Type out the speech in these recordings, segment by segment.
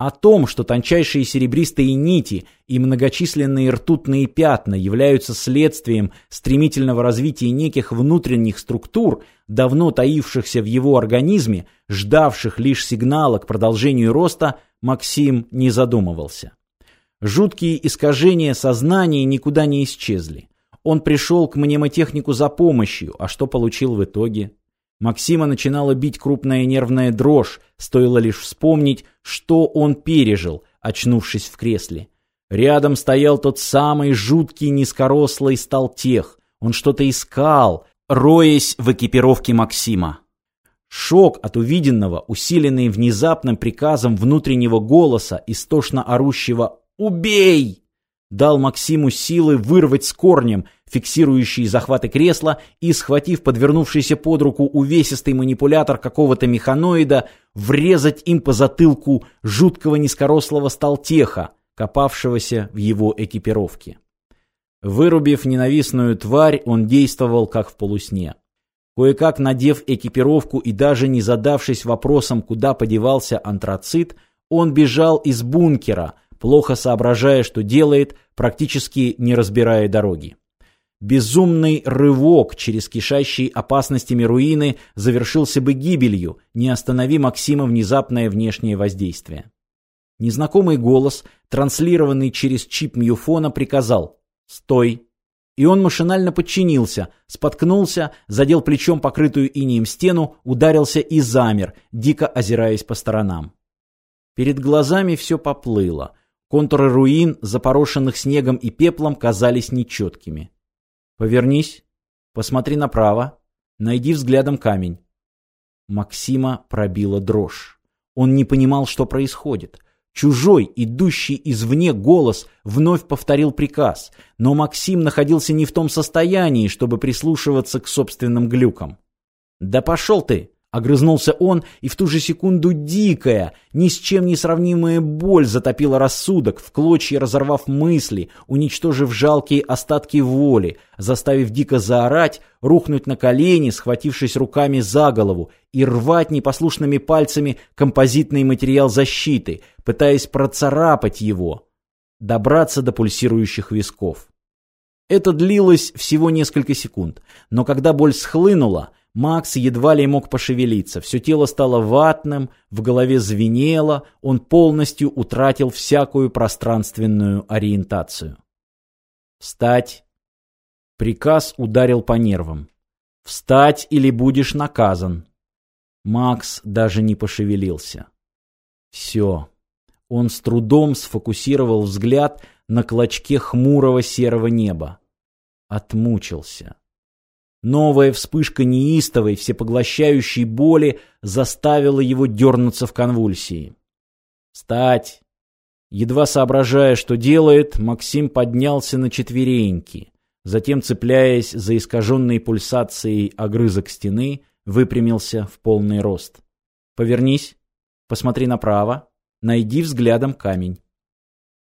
О том, что тончайшие серебристые нити и многочисленные ртутные пятна являются следствием стремительного развития неких внутренних структур, давно таившихся в его организме, ждавших лишь сигнала к продолжению роста, Максим не задумывался. Жуткие искажения сознания никуда не исчезли. Он пришел к мнемотехнику за помощью, а что получил в итоге? Максима начинала бить крупная нервная дрожь, стоило лишь вспомнить, что он пережил, очнувшись в кресле. Рядом стоял тот самый жуткий низкорослый сталтех. Он что-то искал, роясь в экипировке Максима. Шок от увиденного, усиленный внезапным приказом внутреннего голоса, истошно орущего «Убей!» Дал Максиму силы вырвать с корнем фиксирующие захваты кресла и, схватив подвернувшийся под руку увесистый манипулятор какого-то механоида, врезать им по затылку жуткого низкорослого сталтеха, копавшегося в его экипировке. Вырубив ненавистную тварь, он действовал как в полусне. Кое-как надев экипировку и даже не задавшись вопросом, куда подевался антрацит, он бежал из бункера, плохо соображая, что делает, практически не разбирая дороги. Безумный рывок через кишащие опасностями руины завершился бы гибелью, не останови Максима внезапное внешнее воздействие. Незнакомый голос, транслированный через чип Мьюфона, приказал «Стой!». И он машинально подчинился, споткнулся, задел плечом покрытую инеем стену, ударился и замер, дико озираясь по сторонам. Перед глазами все поплыло. Контуры руин, запорошенных снегом и пеплом, казались нечеткими. «Повернись, посмотри направо, найди взглядом камень». Максима пробила дрожь. Он не понимал, что происходит. Чужой, идущий извне голос вновь повторил приказ, но Максим находился не в том состоянии, чтобы прислушиваться к собственным глюкам. «Да пошел ты!» Огрызнулся он, и в ту же секунду дикая, ни с чем не сравнимая боль затопила рассудок, в клочья разорвав мысли, уничтожив жалкие остатки воли, заставив дико заорать, рухнуть на колени, схватившись руками за голову, и рвать непослушными пальцами композитный материал защиты, пытаясь процарапать его, добраться до пульсирующих висков. Это длилось всего несколько секунд, но когда боль схлынула, Макс едва ли мог пошевелиться, все тело стало ватным, в голове звенело, он полностью утратил всякую пространственную ориентацию. «Встать!» Приказ ударил по нервам. «Встать или будешь наказан!» Макс даже не пошевелился. Все. Он с трудом сфокусировал взгляд на клочке хмурого серого неба. Отмучился. Новая вспышка неистовой, всепоглощающей боли заставила его дернуться в конвульсии. «Встать!» Едва соображая, что делает, Максим поднялся на четвереньки. Затем, цепляясь за искаженные пульсацией огрызок стены, выпрямился в полный рост. «Повернись, посмотри направо, найди взглядом камень».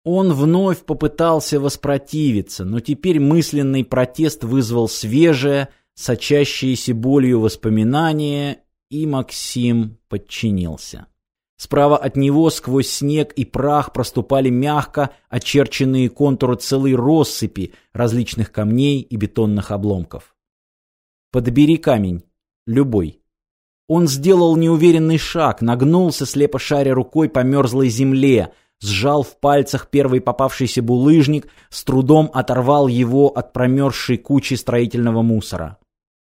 Он вновь попытался воспротивиться, но теперь мысленный протест вызвал свежее, сочащиеся болью воспоминания, и Максим подчинился. Справа от него сквозь снег и прах проступали мягко очерченные контуры целой россыпи различных камней и бетонных обломков. «Подбери камень. Любой». Он сделал неуверенный шаг, нагнулся, слепо шаря рукой по мерзлой земле, сжал в пальцах первый попавшийся булыжник, с трудом оторвал его от промерзшей кучи строительного мусора.